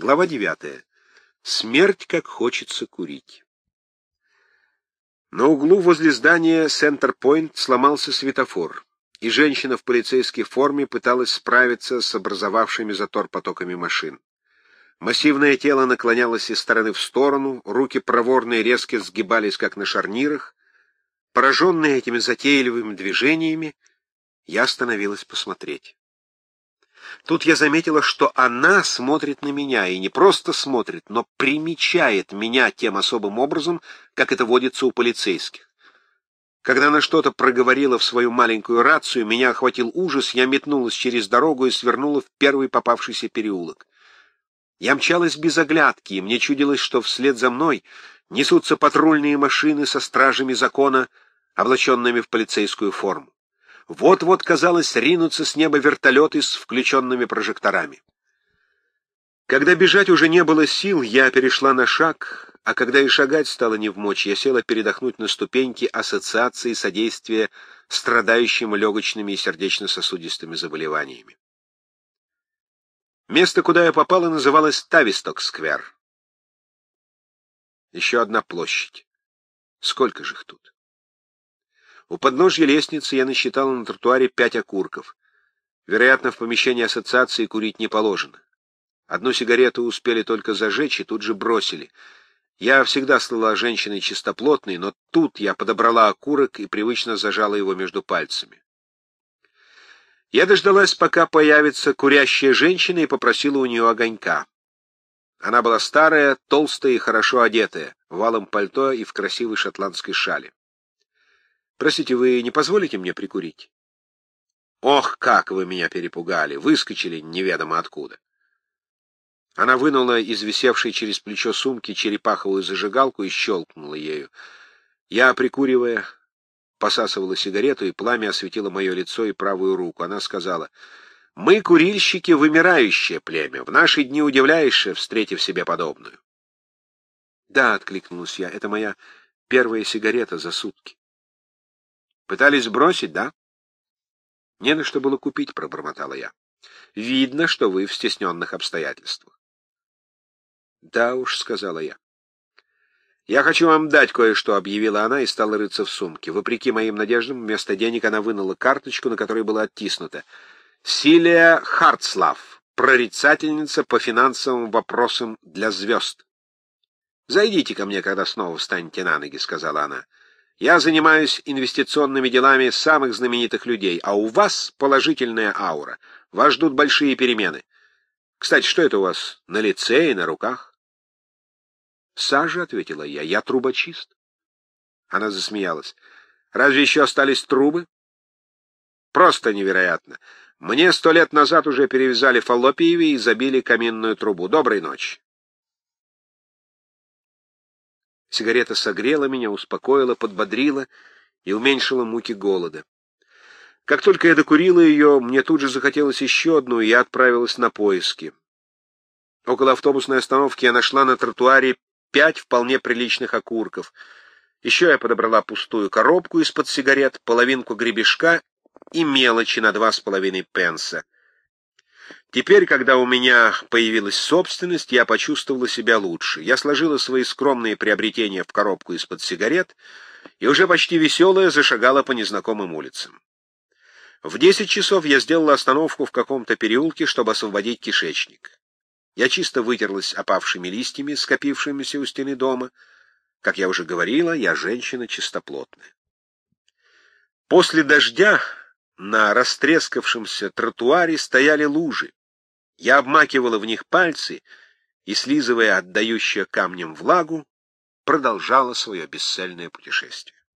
Глава 9. Смерть, как хочется курить. На углу возле здания Центр-Пойнт сломался светофор, и женщина в полицейской форме пыталась справиться с образовавшими затор потоками машин. Массивное тело наклонялось из стороны в сторону, руки проворные резко сгибались, как на шарнирах. Пораженная этими затейливыми движениями, я остановилась посмотреть. Тут я заметила, что она смотрит на меня, и не просто смотрит, но примечает меня тем особым образом, как это водится у полицейских. Когда она что-то проговорила в свою маленькую рацию, меня охватил ужас, я метнулась через дорогу и свернула в первый попавшийся переулок. Я мчалась без оглядки, и мне чудилось, что вслед за мной несутся патрульные машины со стражами закона, облаченными в полицейскую форму. Вот-вот, казалось, ринутся с неба вертолеты с включенными прожекторами. Когда бежать уже не было сил, я перешла на шаг, а когда и шагать стало не в мочь, я села передохнуть на ступеньки Ассоциации содействия страдающим легочными и сердечно-сосудистыми заболеваниями. Место, куда я попала, называлось Тависток-сквер. Еще одна площадь. Сколько же их тут? У подножья лестницы я насчитала на тротуаре пять окурков. Вероятно, в помещении ассоциации курить не положено. Одну сигарету успели только зажечь и тут же бросили. Я всегда слыла женщиной чистоплотной, но тут я подобрала окурок и привычно зажала его между пальцами. Я дождалась, пока появится курящая женщина, и попросила у нее огонька. Она была старая, толстая и хорошо одетая, в валом пальто и в красивой шотландской шале. «Простите, вы не позволите мне прикурить?» «Ох, как вы меня перепугали! Выскочили неведомо откуда!» Она вынула из висевшей через плечо сумки черепаховую зажигалку и щелкнула ею. Я, прикуривая, посасывала сигарету, и пламя осветило мое лицо и правую руку. Она сказала, «Мы, курильщики, вымирающее племя. В наши дни удивляешься, встретив себе подобную». «Да», — откликнулась я, — «это моя первая сигарета за сутки». «Пытались бросить, да?» «Не на что было купить», — пробормотала я. «Видно, что вы в стесненных обстоятельствах». «Да уж», — сказала я. «Я хочу вам дать кое-что», — объявила она и стала рыться в сумке. Вопреки моим надеждам, вместо денег она вынула карточку, на которой было оттиснуто. «Силия Хартслав, прорицательница по финансовым вопросам для звезд». «Зайдите ко мне, когда снова встанете на ноги», — сказала она. «Я занимаюсь инвестиционными делами самых знаменитых людей, а у вас положительная аура. Вас ждут большие перемены. Кстати, что это у вас на лице и на руках?» «Сажа», — ответила я, — «я трубочист». Она засмеялась. «Разве еще остались трубы?» «Просто невероятно. Мне сто лет назад уже перевязали фаллопиеви и забили каминную трубу. Доброй ночи». Сигарета согрела меня, успокоила, подбодрила и уменьшила муки голода. Как только я докурила ее, мне тут же захотелось еще одну, и я отправилась на поиски. Около автобусной остановки я нашла на тротуаре пять вполне приличных окурков. Еще я подобрала пустую коробку из-под сигарет, половинку гребешка и мелочи на два с половиной пенса. Теперь, когда у меня появилась собственность, я почувствовала себя лучше. Я сложила свои скромные приобретения в коробку из-под сигарет и уже почти веселая зашагала по незнакомым улицам. В десять часов я сделала остановку в каком-то переулке, чтобы освободить кишечник. Я чисто вытерлась опавшими листьями, скопившимися у стены дома. Как я уже говорила, я женщина чистоплотная. После дождя на растрескавшемся тротуаре стояли лужи. Я обмакивала в них пальцы и, слизывая отдающую камнем влагу, продолжала свое бесцельное путешествие.